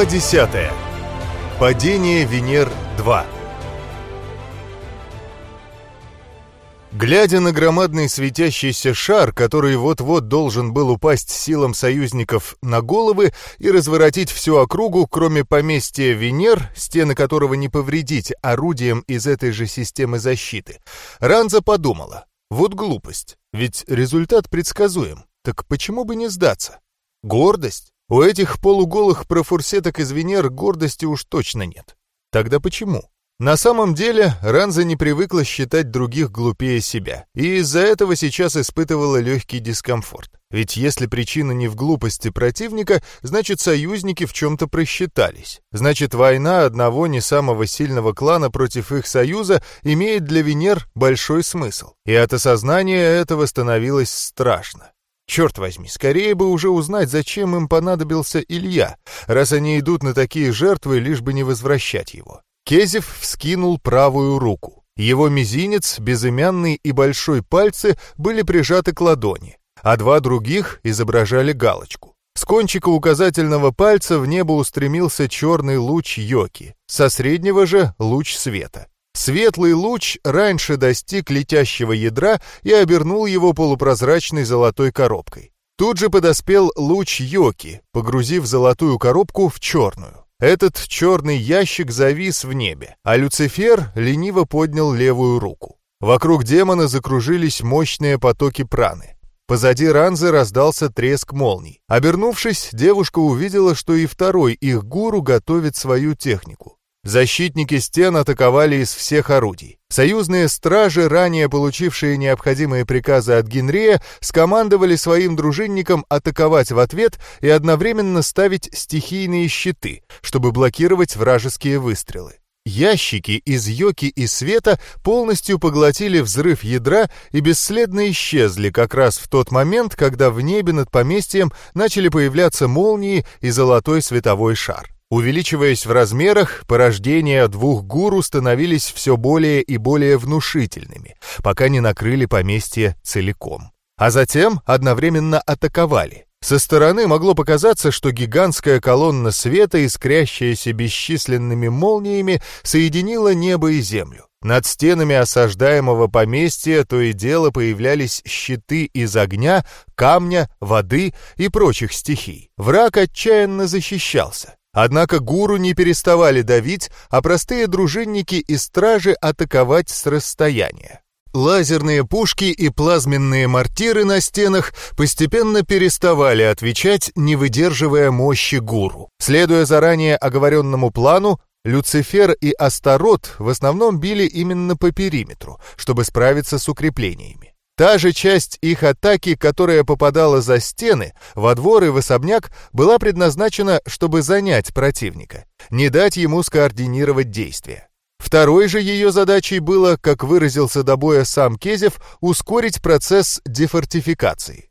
Глава 10. Падение Венер-2. Глядя на громадный светящийся шар, который вот-вот должен был упасть силам союзников на головы и разворотить всю округу, кроме поместья Венер, стены которого не повредить орудием из этой же системы защиты, Ранза подумала, вот глупость, ведь результат предсказуем, так почему бы не сдаться? Гордость? У этих полуголых профурсеток из Венер гордости уж точно нет. Тогда почему? На самом деле, Ранза не привыкла считать других глупее себя, и из-за этого сейчас испытывала легкий дискомфорт. Ведь если причина не в глупости противника, значит союзники в чем-то просчитались. Значит, война одного не самого сильного клана против их союза имеет для Венер большой смысл. И от осознания этого становилось страшно. Черт возьми, скорее бы уже узнать, зачем им понадобился Илья, раз они идут на такие жертвы, лишь бы не возвращать его. Кезев вскинул правую руку. Его мизинец, безымянный и большой пальцы были прижаты к ладони, а два других изображали галочку. С кончика указательного пальца в небо устремился черный луч йоки, со среднего же луч света. Светлый луч раньше достиг летящего ядра и обернул его полупрозрачной золотой коробкой. Тут же подоспел луч Йоки, погрузив золотую коробку в черную. Этот черный ящик завис в небе, а Люцифер лениво поднял левую руку. Вокруг демона закружились мощные потоки праны. Позади Ранзы раздался треск молний. Обернувшись, девушка увидела, что и второй их гуру готовит свою технику. Защитники стен атаковали из всех орудий. Союзные стражи, ранее получившие необходимые приказы от Генрия, скомандовали своим дружинникам атаковать в ответ и одновременно ставить стихийные щиты, чтобы блокировать вражеские выстрелы. Ящики из йоки и света полностью поглотили взрыв ядра и бесследно исчезли как раз в тот момент, когда в небе над поместьем начали появляться молнии и золотой световой шар. Увеличиваясь в размерах, порождения двух гуру становились все более и более внушительными, пока не накрыли поместье целиком. А затем одновременно атаковали. Со стороны могло показаться, что гигантская колонна света, искрящаяся бесчисленными молниями, соединила небо и землю. Над стенами осаждаемого поместья то и дело появлялись щиты из огня, камня, воды и прочих стихий. Враг отчаянно защищался. Однако гуру не переставали давить, а простые дружинники и стражи атаковать с расстояния. Лазерные пушки и плазменные мортиры на стенах постепенно переставали отвечать, не выдерживая мощи гуру. Следуя заранее оговоренному плану, Люцифер и Астарот в основном били именно по периметру, чтобы справиться с укреплениями. Та же часть их атаки, которая попадала за стены, во двор и в особняк, была предназначена, чтобы занять противника, не дать ему скоординировать действия. Второй же ее задачей было, как выразился до боя сам Кезев, ускорить процесс дефортификации.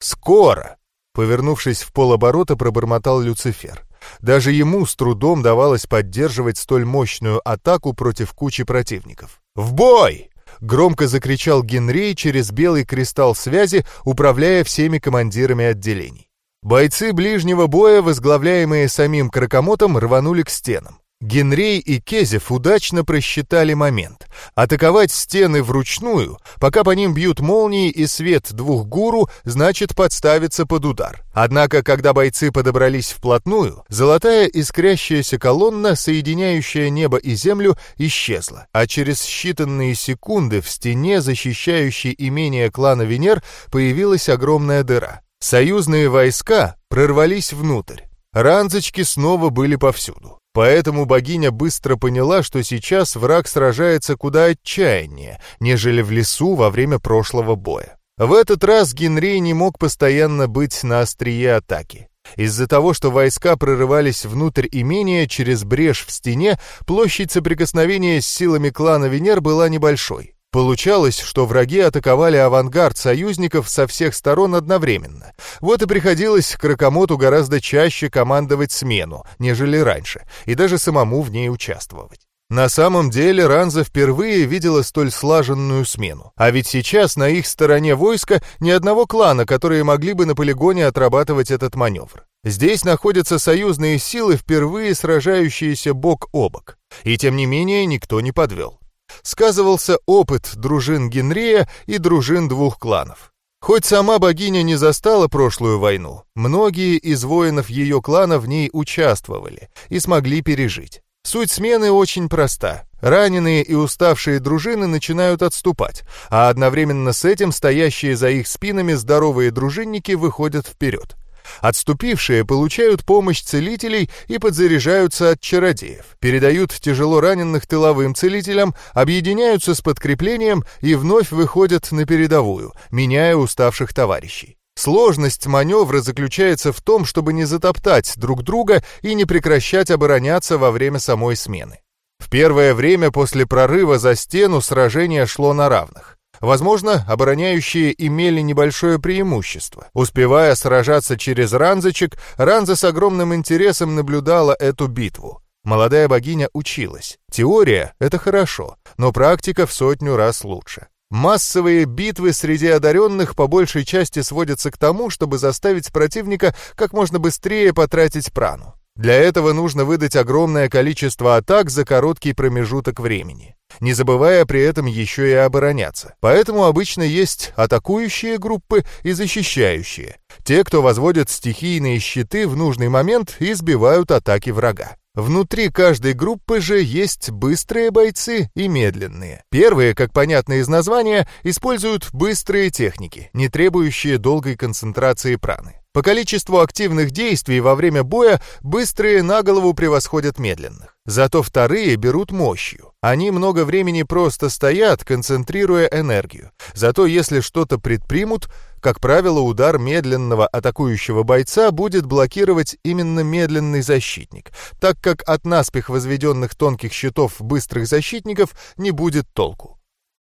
«Скоро!» — повернувшись в полоборота, пробормотал Люцифер. Даже ему с трудом давалось поддерживать столь мощную атаку против кучи противников. «В бой!» Громко закричал Генрей через белый кристалл связи, управляя всеми командирами отделений. Бойцы ближнего боя, возглавляемые самим Кракомотом, рванули к стенам. Генрей и Кезев удачно просчитали момент. Атаковать стены вручную, пока по ним бьют молнии и свет двух гуру, значит подставиться под удар. Однако, когда бойцы подобрались вплотную, золотая искрящаяся колонна, соединяющая небо и землю, исчезла, а через считанные секунды в стене, защищающей имение клана Венер, появилась огромная дыра. Союзные войска прорвались внутрь. Ранзочки снова были повсюду. Поэтому богиня быстро поняла, что сейчас враг сражается куда отчаяннее, нежели в лесу во время прошлого боя. В этот раз Генрей не мог постоянно быть на острие атаки. Из-за того, что войска прорывались внутрь имения через брешь в стене, площадь соприкосновения с силами клана Венер была небольшой. Получалось, что враги атаковали авангард союзников со всех сторон одновременно. Вот и приходилось Кракомоту гораздо чаще командовать смену, нежели раньше, и даже самому в ней участвовать. На самом деле Ранза впервые видела столь слаженную смену. А ведь сейчас на их стороне войска ни одного клана, которые могли бы на полигоне отрабатывать этот маневр. Здесь находятся союзные силы, впервые сражающиеся бок о бок. И тем не менее никто не подвел. Сказывался опыт дружин Генрия и дружин двух кланов. Хоть сама богиня не застала прошлую войну, многие из воинов ее клана в ней участвовали и смогли пережить. Суть смены очень проста. Раненые и уставшие дружины начинают отступать, а одновременно с этим стоящие за их спинами здоровые дружинники выходят вперед. Отступившие получают помощь целителей и подзаряжаются от чародеев, передают тяжело раненых тыловым целителям, объединяются с подкреплением и вновь выходят на передовую, меняя уставших товарищей. Сложность маневра заключается в том, чтобы не затоптать друг друга и не прекращать обороняться во время самой смены. В первое время после прорыва за стену сражение шло на равных. Возможно, обороняющие имели небольшое преимущество. Успевая сражаться через ранзочек, Ранза с огромным интересом наблюдала эту битву. Молодая богиня училась. Теория — это хорошо, но практика в сотню раз лучше. Массовые битвы среди одаренных по большей части сводятся к тому, чтобы заставить противника как можно быстрее потратить прану. Для этого нужно выдать огромное количество атак за короткий промежуток времени, не забывая при этом еще и обороняться. Поэтому обычно есть атакующие группы и защищающие, те, кто возводят стихийные щиты в нужный момент и сбивают атаки врага. Внутри каждой группы же есть быстрые бойцы и медленные. Первые, как понятно из названия, используют быстрые техники, не требующие долгой концентрации праны. По количеству активных действий во время боя быстрые на голову превосходят медленных. Зато вторые берут мощью. Они много времени просто стоят, концентрируя энергию. Зато если что-то предпримут, как правило, удар медленного атакующего бойца будет блокировать именно медленный защитник, так как от наспех возведенных тонких щитов быстрых защитников не будет толку.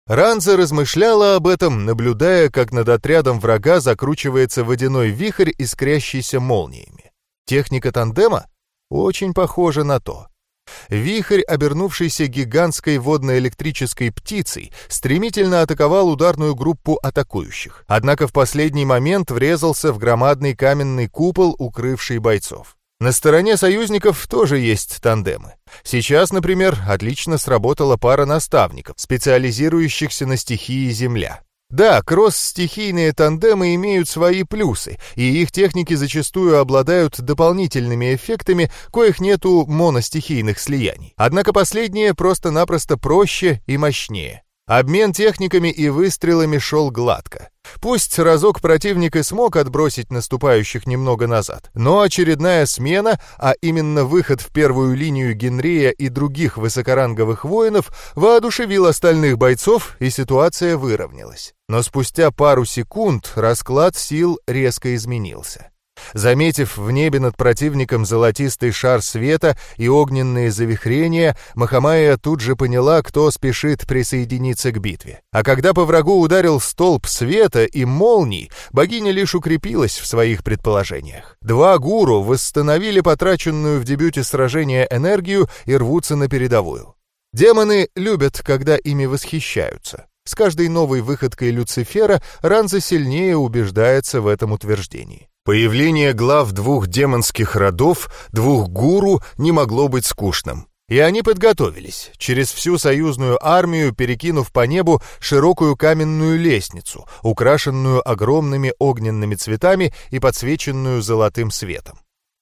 Ранза размышляла об этом, наблюдая, как над отрядом врага закручивается водяной вихрь, искрящийся молниями. Техника тандема очень похожа на то. Вихрь, обернувшийся гигантской водно-электрической птицей, стремительно атаковал ударную группу атакующих, однако в последний момент врезался в громадный каменный купол, укрывший бойцов. На стороне союзников тоже есть тандемы. Сейчас, например, отлично сработала пара наставников, специализирующихся на стихии Земля. Да, кросс-стихийные тандемы имеют свои плюсы, и их техники зачастую обладают дополнительными эффектами, коих нет у моностихийных слияний. Однако последние просто-напросто проще и мощнее. Обмен техниками и выстрелами шел гладко. Пусть разок противник и смог отбросить наступающих немного назад, но очередная смена, а именно выход в первую линию Генрия и других высокоранговых воинов, воодушевил остальных бойцов, и ситуация выровнялась. Но спустя пару секунд расклад сил резко изменился. Заметив в небе над противником золотистый шар света и огненные завихрения, Махамая тут же поняла, кто спешит присоединиться к битве. А когда по врагу ударил столб света и молний, богиня лишь укрепилась в своих предположениях. Два гуру восстановили потраченную в дебюте сражения энергию и рвутся на передовую. Демоны любят, когда ими восхищаются. С каждой новой выходкой Люцифера Ранза сильнее убеждается в этом утверждении. Появление глав двух демонских родов, двух гуру, не могло быть скучным. И они подготовились, через всю союзную армию перекинув по небу широкую каменную лестницу, украшенную огромными огненными цветами и подсвеченную золотым светом.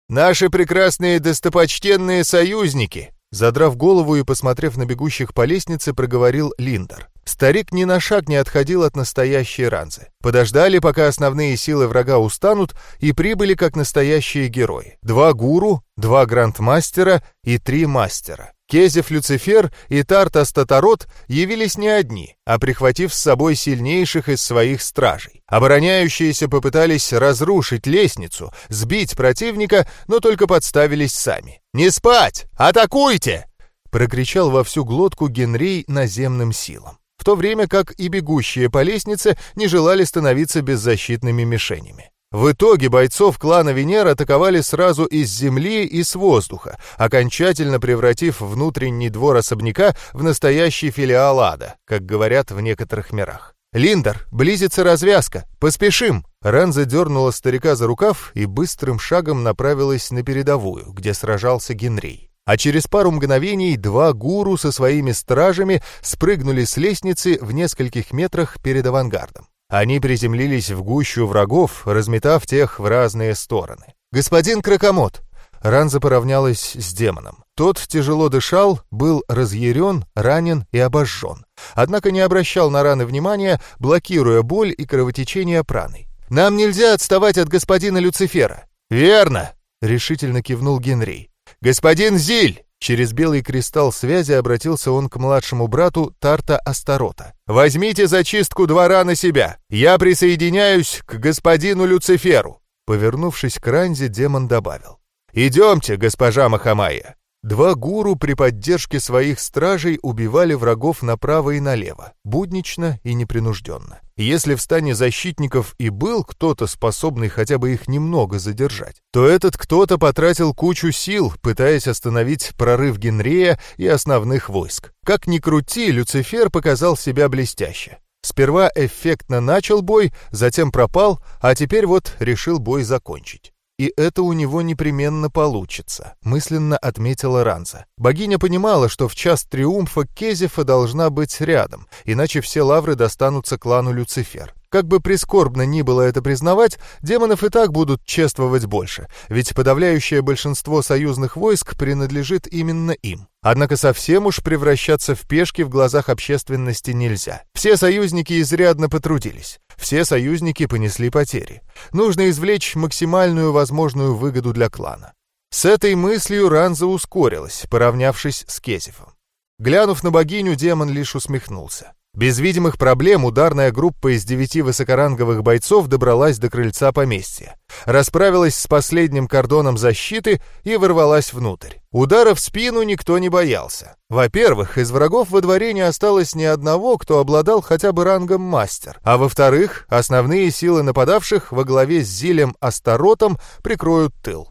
«Наши прекрасные достопочтенные союзники!» Задрав голову и посмотрев на бегущих по лестнице, проговорил Линдер. Старик ни на шаг не отходил от настоящей ранзы. Подождали, пока основные силы врага устанут, и прибыли как настоящие герои. Два гуру, два грандмастера и три мастера. Кезев Люцифер и Тарт Астатарот явились не одни, а прихватив с собой сильнейших из своих стражей. Обороняющиеся попытались разрушить лестницу, сбить противника, но только подставились сами. «Не спать! Атакуйте!» прокричал во всю глотку Генрей наземным силам то время как и бегущие по лестнице не желали становиться беззащитными мишенями. В итоге бойцов клана Венера атаковали сразу из земли и с воздуха, окончательно превратив внутренний двор особняка в настоящий филиал ада, как говорят в некоторых мирах. «Линдер, близится развязка! Поспешим!» Ранза дернула старика за рукав и быстрым шагом направилась на передовую, где сражался Генрей. А через пару мгновений два гуру со своими стражами спрыгнули с лестницы в нескольких метрах перед авангардом. Они приземлились в гущу врагов, разметав тех в разные стороны. «Господин Кракомот!» Ранза поравнялась с демоном. Тот тяжело дышал, был разъярен, ранен и обожжен. Однако не обращал на раны внимания, блокируя боль и кровотечение праной. «Нам нельзя отставать от господина Люцифера». «Верно!» — решительно кивнул Генри. «Господин Зиль!» Через белый кристалл связи обратился он к младшему брату Тарта Астарота. «Возьмите зачистку двора на себя. Я присоединяюсь к господину Люциферу». Повернувшись к Ранзе, демон добавил. «Идемте, госпожа Махамая». Два гуру при поддержке своих стражей убивали врагов направо и налево, буднично и непринужденно. Если в стане защитников и был кто-то, способный хотя бы их немного задержать, то этот кто-то потратил кучу сил, пытаясь остановить прорыв Генрея и основных войск. Как ни крути, Люцифер показал себя блестяще. Сперва эффектно начал бой, затем пропал, а теперь вот решил бой закончить. И это у него непременно получится, мысленно отметила Ранза. Богиня понимала, что в час триумфа Кезефа должна быть рядом, иначе все лавры достанутся клану Люцифер. Как бы прискорбно ни было это признавать, демонов и так будут чествовать больше, ведь подавляющее большинство союзных войск принадлежит именно им. Однако совсем уж превращаться в пешки в глазах общественности нельзя. Все союзники изрядно потрудились. Все союзники понесли потери. Нужно извлечь максимальную возможную выгоду для клана. С этой мыслью Ранза ускорилась, поравнявшись с Кезефом. Глянув на богиню, демон лишь усмехнулся. Без видимых проблем ударная группа из девяти высокоранговых бойцов добралась до крыльца поместья, расправилась с последним кордоном защиты и ворвалась внутрь. Удара в спину никто не боялся. Во-первых, из врагов во дворе не осталось ни одного, кто обладал хотя бы рангом мастер, а во-вторых, основные силы нападавших во главе с Зилем Астаротом прикроют тыл.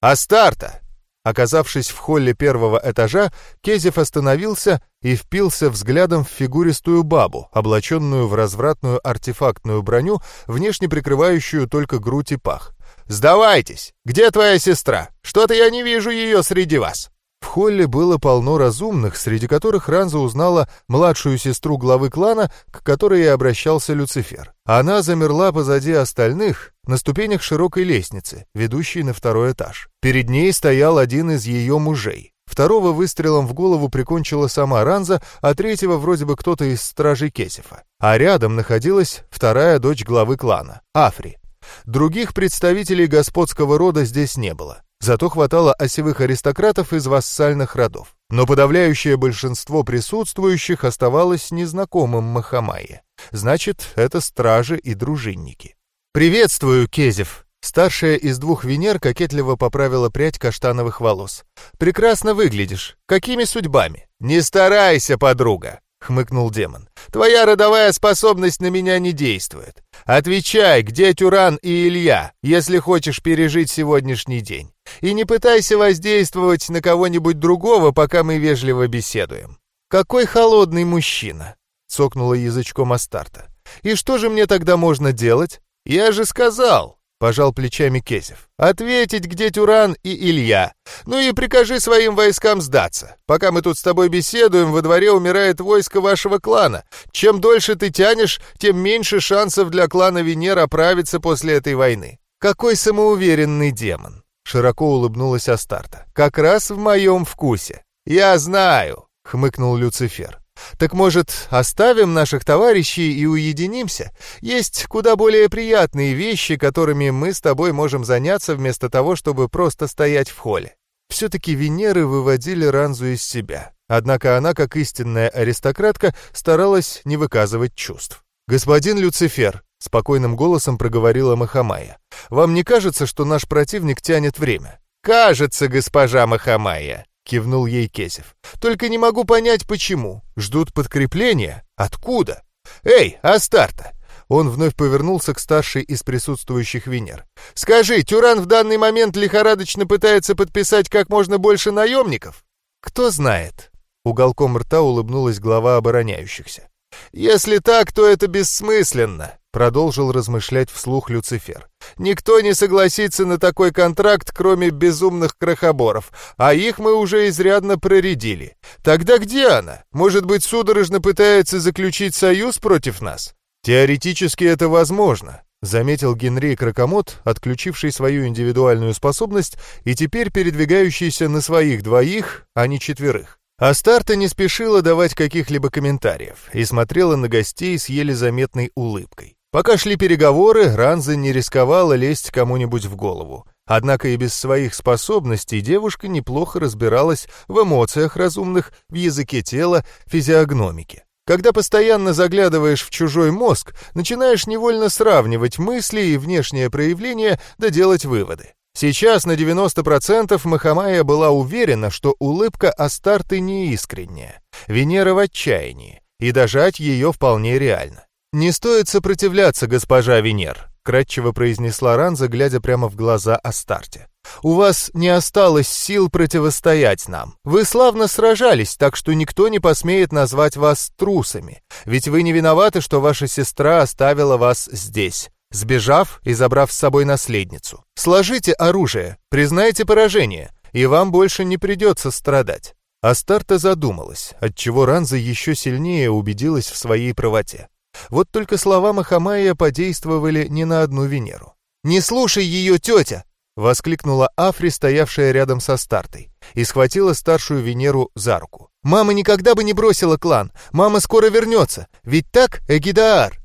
«Астарта!» Оказавшись в холле первого этажа, Кезев остановился и впился взглядом в фигуристую бабу, облаченную в развратную артефактную броню, внешне прикрывающую только грудь и пах. «Сдавайтесь! Где твоя сестра? Что-то я не вижу ее среди вас!» В холле было полно разумных, среди которых Ранза узнала младшую сестру главы клана, к которой и обращался Люцифер. Она замерла позади остальных, на ступенях широкой лестницы, ведущей на второй этаж. Перед ней стоял один из ее мужей. Второго выстрелом в голову прикончила сама Ранза, а третьего вроде бы кто-то из стражей Кесифа. А рядом находилась вторая дочь главы клана, Афри. Других представителей господского рода здесь не было. Зато хватало осевых аристократов из вассальных родов. Но подавляющее большинство присутствующих оставалось незнакомым Махамае. Значит, это стражи и дружинники. «Приветствую, Кезев!» Старшая из двух Венер кокетливо поправила прядь каштановых волос. «Прекрасно выглядишь. Какими судьбами?» «Не старайся, подруга!» — хмыкнул демон. «Твоя родовая способность на меня не действует. Отвечай, где Тюран и Илья, если хочешь пережить сегодняшний день. И не пытайся воздействовать на кого-нибудь другого, пока мы вежливо беседуем». «Какой холодный мужчина!» — цокнула язычком Астарта. «И что же мне тогда можно делать?» «Я же сказал!» — пожал плечами Кезев. «Ответить, где Тюран и Илья. Ну и прикажи своим войскам сдаться. Пока мы тут с тобой беседуем, во дворе умирает войско вашего клана. Чем дольше ты тянешь, тем меньше шансов для клана Венера оправиться после этой войны». «Какой самоуверенный демон!» — широко улыбнулась Астарта. «Как раз в моем вкусе». «Я знаю!» — хмыкнул Люцифер. Так, может, оставим наших товарищей и уединимся? Есть куда более приятные вещи, которыми мы с тобой можем заняться вместо того, чтобы просто стоять в холле. Все-таки Венеры выводили Ранзу из себя. Однако она, как истинная аристократка, старалась не выказывать чувств. «Господин Люцифер», — спокойным голосом проговорила Махамая, «вам не кажется, что наш противник тянет время?» «Кажется, госпожа Махамая», кивнул ей Кесев. Только не могу понять, почему. Ждут подкрепления? Откуда? Эй, Астарта, Он вновь повернулся к старшей из присутствующих Венер. «Скажи, Тюран в данный момент лихорадочно пытается подписать как можно больше наемников?» «Кто знает?» Уголком рта улыбнулась глава обороняющихся. «Если так, то это бессмысленно», — продолжил размышлять вслух Люцифер. «Никто не согласится на такой контракт, кроме безумных крохоборов, а их мы уже изрядно проредили. Тогда где она? Может быть, судорожно пытается заключить союз против нас?» «Теоретически это возможно», — заметил Генри Кракомот, отключивший свою индивидуальную способность и теперь передвигающийся на своих двоих, а не четверых. Астарта не спешила давать каких-либо комментариев и смотрела на гостей с еле заметной улыбкой. Пока шли переговоры, Ранза не рисковала лезть кому-нибудь в голову. Однако и без своих способностей девушка неплохо разбиралась в эмоциях разумных, в языке тела, физиогномике. Когда постоянно заглядываешь в чужой мозг, начинаешь невольно сравнивать мысли и внешние проявления, да делать выводы. Сейчас на 90% Махамая была уверена, что улыбка Астарты неискренняя, Венера в отчаянии, и дожать ее вполне реально. «Не стоит сопротивляться, госпожа Венер», — кратчево произнесла Ранза, глядя прямо в глаза Астарте. «У вас не осталось сил противостоять нам. Вы славно сражались, так что никто не посмеет назвать вас трусами. Ведь вы не виноваты, что ваша сестра оставила вас здесь сбежав и забрав с собой наследницу. Сложите оружие, признайте поражение, и вам больше не придется страдать. Астарта задумалась, отчего Ранза еще сильнее убедилась в своей правоте. Вот только слова Махамая подействовали не на одну Венеру. «Не слушай ее, тетя!» — воскликнула Афри, стоявшая рядом со Стартой, и схватила старшую Венеру за руку. «Мама никогда бы не бросила клан! Мама скоро вернется! Ведь так, Эгидаар?»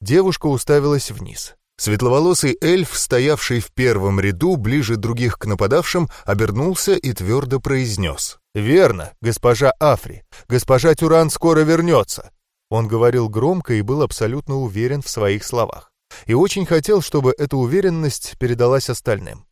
Девушка уставилась вниз. Светловолосый эльф, стоявший в первом ряду, ближе других к нападавшим, обернулся и твердо произнес. «Верно, госпожа Афри. Госпожа Тюран скоро вернется». Он говорил громко и был абсолютно уверен в своих словах. И очень хотел, чтобы эта уверенность передалась остальным.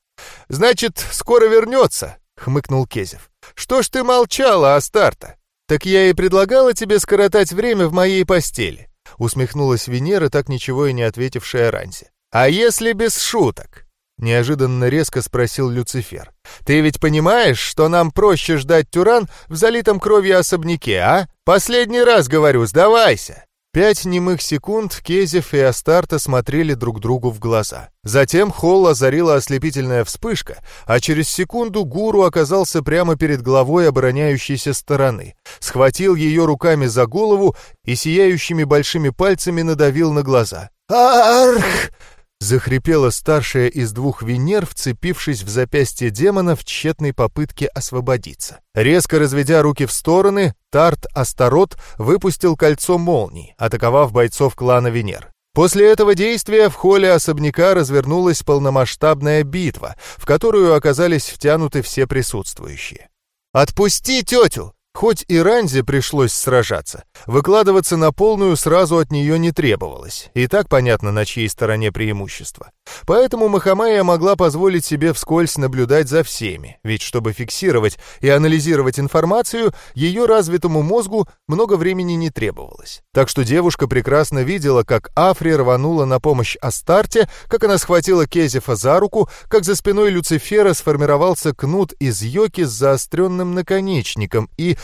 «Значит, скоро вернется», — хмыкнул Кезев. «Что ж ты молчала, Астарта? Так я и предлагала тебе скоротать время в моей постели усмехнулась Венера, так ничего и не ответившая Ранзе. «А если без шуток?» — неожиданно резко спросил Люцифер. «Ты ведь понимаешь, что нам проще ждать Тюран в залитом кровью особняке, а? Последний раз говорю, сдавайся!» Пять немых секунд Кезев и Астарта смотрели друг другу в глаза. Затем холл озарила ослепительная вспышка, а через секунду гуру оказался прямо перед главой обороняющейся стороны, схватил ее руками за голову и сияющими большими пальцами надавил на глаза. «Арх!» Захрипела старшая из двух Венер, вцепившись в запястье демона в тщетной попытке освободиться. Резко разведя руки в стороны, Тарт Астарот выпустил кольцо молний, атаковав бойцов клана Венер. После этого действия в холле особняка развернулась полномасштабная битва, в которую оказались втянуты все присутствующие. «Отпусти тетю!» Хоть и Ранзе пришлось сражаться, выкладываться на полную сразу от нее не требовалось, и так понятно, на чьей стороне преимущество. Поэтому Махамая могла позволить себе вскользь наблюдать за всеми, ведь чтобы фиксировать и анализировать информацию, ее развитому мозгу много времени не требовалось. Так что девушка прекрасно видела, как Афри рванула на помощь Астарте, как она схватила Кезефа за руку, как за спиной Люцифера сформировался кнут из йоки с заостренным наконечником и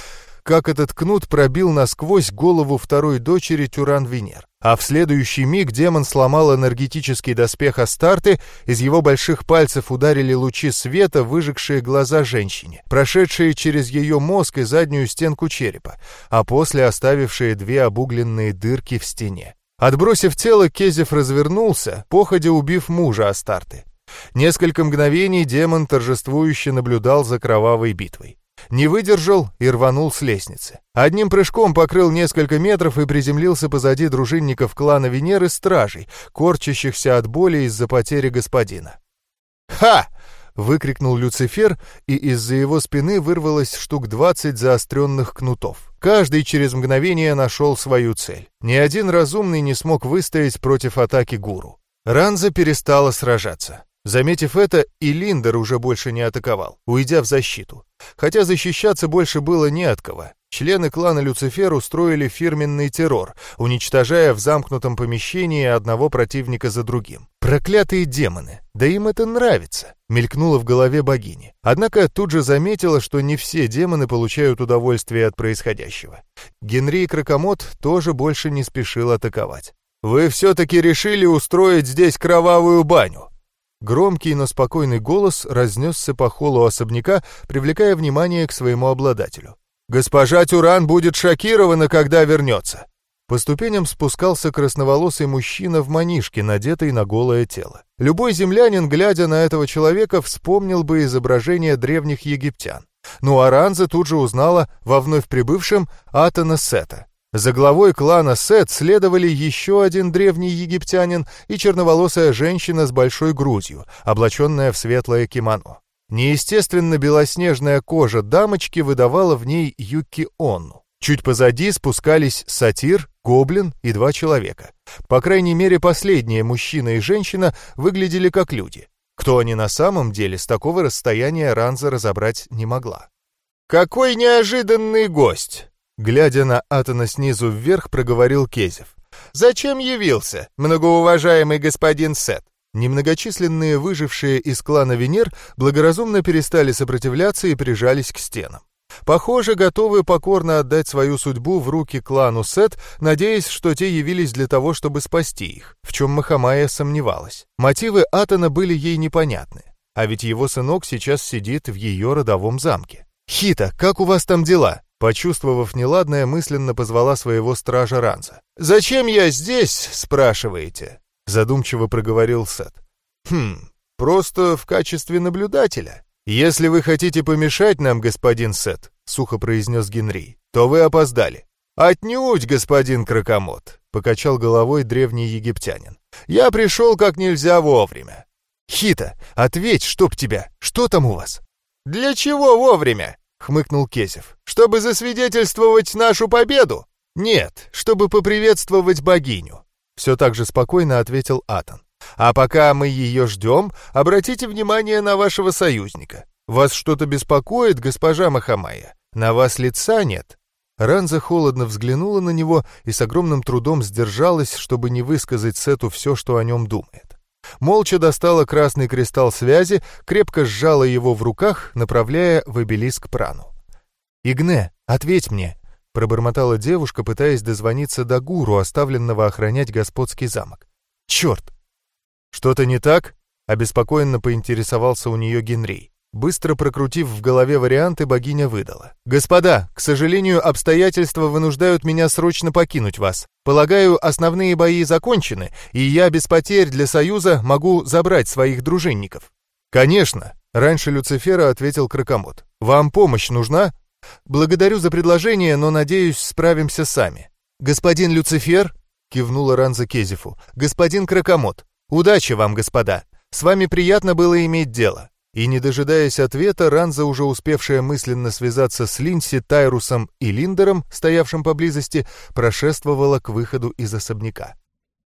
как этот кнут пробил насквозь голову второй дочери Тюран-Венер. А в следующий миг демон сломал энергетический доспех Астарты, из его больших пальцев ударили лучи света, выжегшие глаза женщине, прошедшие через ее мозг и заднюю стенку черепа, а после оставившие две обугленные дырки в стене. Отбросив тело, Кезев развернулся, походя убив мужа Астарты. Несколько мгновений демон торжествующе наблюдал за кровавой битвой. Не выдержал и рванул с лестницы. Одним прыжком покрыл несколько метров и приземлился позади дружинников клана Венеры стражей, корчащихся от боли из-за потери господина. «Ха!» — выкрикнул Люцифер, и из-за его спины вырвалось штук двадцать заостренных кнутов. Каждый через мгновение нашел свою цель. Ни один разумный не смог выстоять против атаки гуру. Ранза перестала сражаться. Заметив это, и Линдер уже больше не атаковал, уйдя в защиту. Хотя защищаться больше было не от кого. Члены клана Люцифер устроили фирменный террор, уничтожая в замкнутом помещении одного противника за другим. Проклятые демоны! Да им это нравится! Мелькнуло в голове богини. Однако тут же заметила, что не все демоны получают удовольствие от происходящего. Генри Кракомот тоже больше не спешил атаковать. «Вы все-таки решили устроить здесь кровавую баню!» Громкий, но спокойный голос разнесся по холлу особняка, привлекая внимание к своему обладателю. Госпожа Тюран будет шокирована, когда вернется. По ступеням спускался красноволосый мужчина в манишке, надетый на голое тело. Любой землянин, глядя на этого человека, вспомнил бы изображение древних египтян. Ну а Ранза тут же узнала во вновь прибывшем Атана Сета. За главой клана Сет следовали еще один древний египтянин и черноволосая женщина с большой грудью, облаченная в светлое кимоно. Неестественно белоснежная кожа дамочки выдавала в ней Юки Онну. Чуть позади спускались сатир, гоблин и два человека. По крайней мере, последние мужчина и женщина выглядели как люди. Кто они на самом деле, с такого расстояния Ранза разобрать не могла. «Какой неожиданный гость!» Глядя на Атона снизу вверх, проговорил Кезев. «Зачем явился, многоуважаемый господин Сет? Немногочисленные выжившие из клана Венер благоразумно перестали сопротивляться и прижались к стенам. Похоже, готовы покорно отдать свою судьбу в руки клану Сет, надеясь, что те явились для того, чтобы спасти их, в чем Махамая сомневалась. Мотивы Атона были ей непонятны, а ведь его сынок сейчас сидит в ее родовом замке. «Хита, как у вас там дела?» Почувствовав неладное, мысленно позвала своего стража Ранза. «Зачем я здесь?» — спрашиваете. Задумчиво проговорил Сет. «Хм, просто в качестве наблюдателя. Если вы хотите помешать нам, господин Сет», — сухо произнес Генри, — «то вы опоздали». «Отнюдь, господин Кракомот», — покачал головой древний египтянин. «Я пришел как нельзя вовремя». «Хита, ответь, чтоб тебя, что там у вас?» «Для чего вовремя?» — хмыкнул Кесев. «Чтобы засвидетельствовать нашу победу?» «Нет, чтобы поприветствовать богиню. Все так же спокойно ответил Атон. А пока мы ее ждем, обратите внимание на вашего союзника. Вас что-то беспокоит, госпожа Махамая? На вас лица нет?» Ранза холодно взглянула на него и с огромным трудом сдержалась, чтобы не высказать Сету все, что о нем думает. Молча достала красный кристалл связи, крепко сжала его в руках, направляя в обелиск прану. «Игне, ответь мне, пробормотала девушка, пытаясь дозвониться до гуру, оставленного охранять господский замок. «Черт!» «Что-то не так?» — обеспокоенно поинтересовался у нее Генри. Быстро прокрутив в голове варианты, богиня выдала. «Господа, к сожалению, обстоятельства вынуждают меня срочно покинуть вас. Полагаю, основные бои закончены, и я без потерь для Союза могу забрать своих дружинников». «Конечно!» — раньше Люцифера ответил Кракомот. «Вам помощь нужна?» «Благодарю за предложение, но, надеюсь, справимся сами». «Господин Люцифер?» — кивнула Ранза Кезифу. «Господин Кракомот. Удачи вам, господа. С вами приятно было иметь дело». И, не дожидаясь ответа, Ранза, уже успевшая мысленно связаться с Линси, Тайрусом и Линдером, стоявшим поблизости, прошествовала к выходу из особняка.